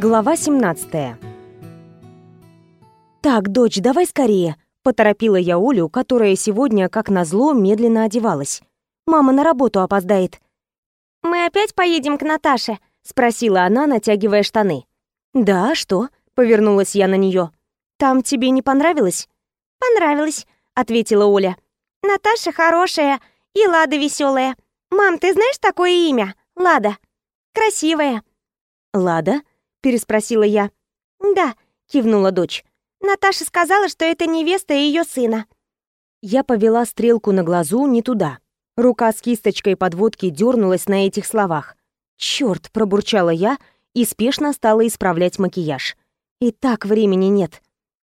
Глава 17 «Так, дочь, давай скорее», — поторопила я Олю, которая сегодня, как назло, медленно одевалась. «Мама на работу опоздает». «Мы опять поедем к Наташе?» — спросила она, натягивая штаны. «Да, а что?» — повернулась я на нее. «Там тебе не понравилось?» «Понравилось», — ответила Оля. «Наташа хорошая и Лада веселая. Мам, ты знаешь такое имя? Лада. Красивая». «Лада?» — переспросила я. «Да», — кивнула дочь. «Наташа сказала, что это невеста ее сына». Я повела стрелку на глазу не туда. Рука с кисточкой подводки дернулась на этих словах. «Чёрт!» — пробурчала я и спешно стала исправлять макияж. «И так времени нет.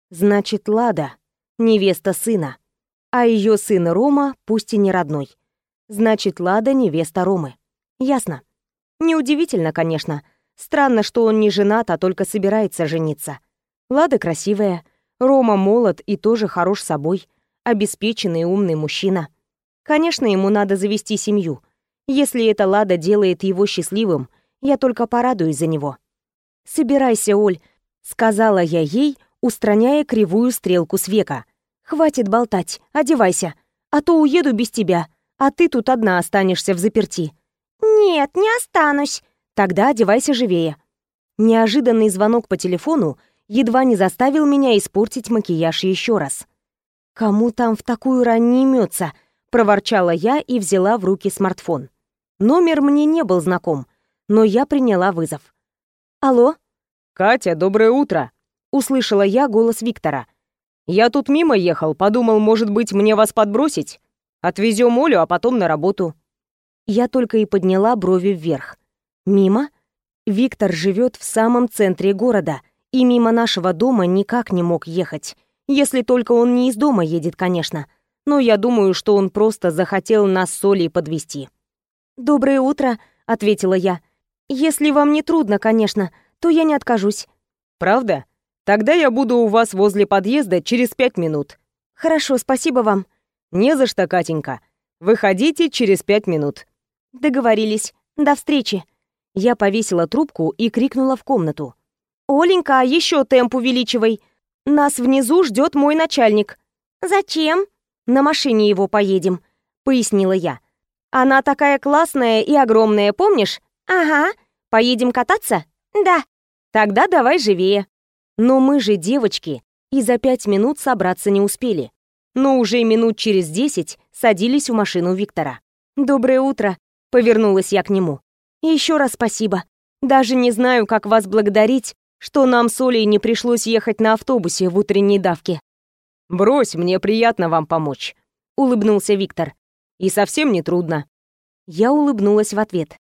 Значит, Лада — невеста сына, а ее сын Рома, пусть и не родной. Значит, Лада — невеста Ромы. Ясно. Неудивительно, конечно. Странно, что он не женат, а только собирается жениться. Лада красивая, Рома молод и тоже хорош собой, обеспеченный умный мужчина. Конечно, ему надо завести семью. Если эта Лада делает его счастливым, я только порадуюсь за него. «Собирайся, Оль», — сказала я ей, устраняя кривую стрелку с века. «Хватит болтать, одевайся, а то уеду без тебя, а ты тут одна останешься в заперти». «Нет, не останусь», Тогда одевайся живее. Неожиданный звонок по телефону едва не заставил меня испортить макияж еще раз. «Кому там в такую рань не имется?» — проворчала я и взяла в руки смартфон. Номер мне не был знаком, но я приняла вызов. «Алло?» «Катя, доброе утро!» — услышала я голос Виктора. «Я тут мимо ехал, подумал, может быть, мне вас подбросить? Отвезем Олю, а потом на работу». Я только и подняла брови вверх. Мимо? Виктор живет в самом центре города, и мимо нашего дома никак не мог ехать. Если только он не из дома едет, конечно. Но я думаю, что он просто захотел нас с Олей подвести. «Доброе утро», — ответила я. «Если вам не трудно, конечно, то я не откажусь». «Правда? Тогда я буду у вас возле подъезда через пять минут». «Хорошо, спасибо вам». «Не за что, Катенька. Выходите через пять минут». «Договорились. До встречи». Я повесила трубку и крикнула в комнату. «Оленька, еще темп увеличивай! Нас внизу ждет мой начальник». «Зачем?» «На машине его поедем», — пояснила я. «Она такая классная и огромная, помнишь?» «Ага». «Поедем кататься?» «Да». «Тогда давай живее». Но мы же девочки, и за пять минут собраться не успели. Но уже минут через десять садились в машину Виктора. «Доброе утро», — повернулась я к нему. Еще раз спасибо. Даже не знаю, как вас благодарить, что нам с Олей не пришлось ехать на автобусе в утренней давке. Брось, мне приятно вам помочь, улыбнулся Виктор. И совсем не трудно. Я улыбнулась в ответ.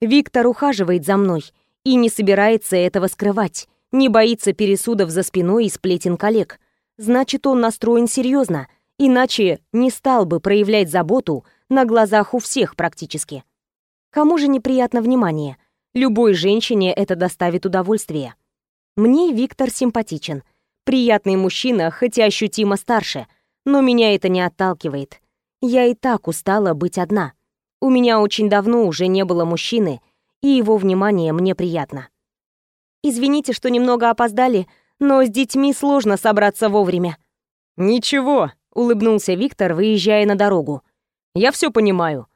Виктор ухаживает за мной и не собирается этого скрывать, не боится пересудов за спиной и сплетен коллег. Значит, он настроен серьезно, иначе не стал бы проявлять заботу на глазах у всех практически. Кому же неприятно внимание? Любой женщине это доставит удовольствие. Мне Виктор симпатичен. Приятный мужчина, хотя ощутимо старше, но меня это не отталкивает. Я и так устала быть одна. У меня очень давно уже не было мужчины, и его внимание мне приятно. Извините, что немного опоздали, но с детьми сложно собраться вовремя. Ничего, улыбнулся Виктор, выезжая на дорогу. Я все понимаю.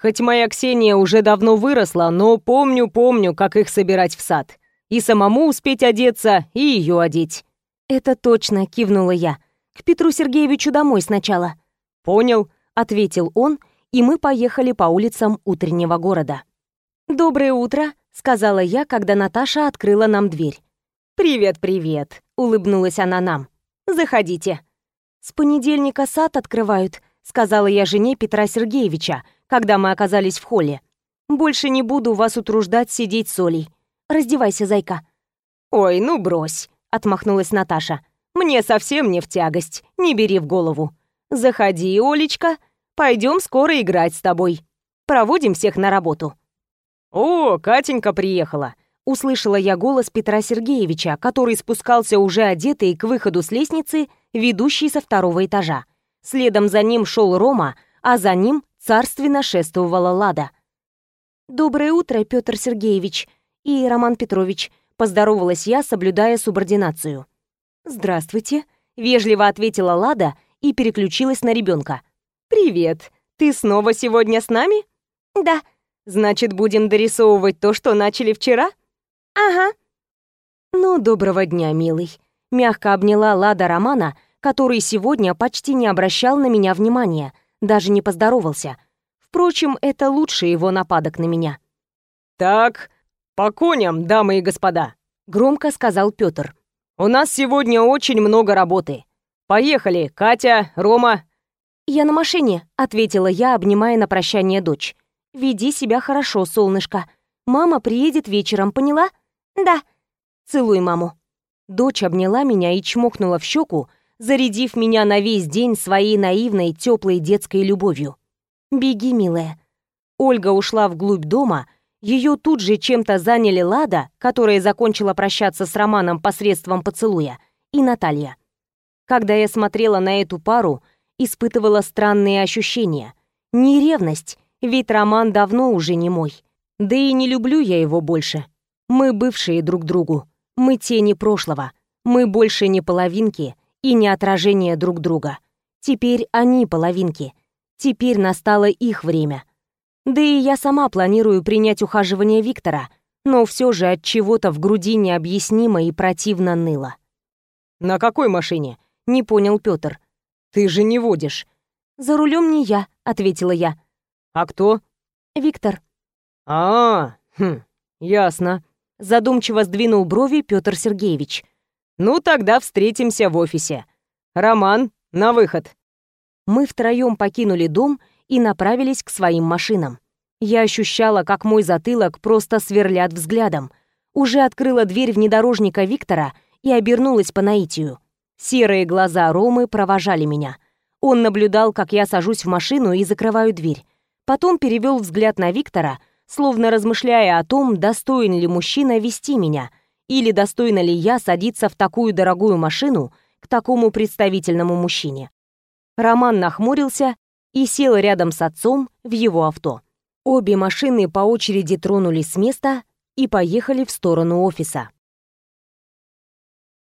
Хоть моя Ксения уже давно выросла, но помню-помню, как их собирать в сад. И самому успеть одеться, и ее одеть». «Это точно», — кивнула я. «К Петру Сергеевичу домой сначала». «Понял», — ответил он, и мы поехали по улицам утреннего города. «Доброе утро», — сказала я, когда Наташа открыла нам дверь. «Привет-привет», — улыбнулась она нам. «Заходите». «С понедельника сад открывают», — сказала я жене Петра Сергеевича, — когда мы оказались в холле. «Больше не буду вас утруждать сидеть с Олей. Раздевайся, зайка». «Ой, ну брось», — отмахнулась Наташа. «Мне совсем не в тягость, не бери в голову. Заходи, Олечка, пойдем скоро играть с тобой. Проводим всех на работу». «О, Катенька приехала», — услышала я голос Петра Сергеевича, который спускался уже одетый к выходу с лестницы, ведущей со второго этажа. Следом за ним шел Рома, а за ним царственно шествовала Лада. «Доброе утро, Петр Сергеевич и Роман Петрович», Поздоровалась я, соблюдая субординацию. «Здравствуйте», — вежливо ответила Лада и переключилась на ребенка. «Привет. Ты снова сегодня с нами?» «Да». «Значит, будем дорисовывать то, что начали вчера?» «Ага». «Ну, доброго дня, милый», — мягко обняла Лада Романа, который сегодня почти не обращал на меня внимания, даже не поздоровался. Впрочем, это лучший его нападок на меня. «Так, по коням, дамы и господа», — громко сказал Пётр. «У нас сегодня очень много работы. Поехали, Катя, Рома». «Я на машине», — ответила я, обнимая на прощание дочь. «Веди себя хорошо, солнышко. Мама приедет вечером, поняла?» «Да». «Целуй маму». Дочь обняла меня и чмокнула в щеку, зарядив меня на весь день своей наивной, теплой детской любовью. «Беги, милая». Ольга ушла вглубь дома, ее тут же чем-то заняли Лада, которая закончила прощаться с Романом посредством поцелуя, и Наталья. Когда я смотрела на эту пару, испытывала странные ощущения. Не ревность, ведь Роман давно уже не мой. Да и не люблю я его больше. Мы бывшие друг другу. Мы тени прошлого. Мы больше не половинки и не отражение друг друга. Теперь они половинки. Теперь настало их время. Да и я сама планирую принять ухаживание Виктора, но все же от чего-то в груди необъяснимо и противно ныло. На какой машине? Не понял Петр. Ты же не водишь. За рулем не я, ответила я. А кто? Виктор. А, -а хм, ясно. Задумчиво сдвинул брови Петр Сергеевич. Ну тогда встретимся в офисе. Роман, на выход. Мы втроем покинули дом и направились к своим машинам. Я ощущала, как мой затылок просто сверлят взглядом. Уже открыла дверь внедорожника Виктора и обернулась по наитию. Серые глаза Ромы провожали меня. Он наблюдал, как я сажусь в машину и закрываю дверь. Потом перевел взгляд на Виктора, словно размышляя о том, достоин ли мужчина вести меня, или достойна ли я садиться в такую дорогую машину к такому представительному мужчине. Роман нахмурился и сел рядом с отцом в его авто. Обе машины по очереди тронулись с места и поехали в сторону офиса.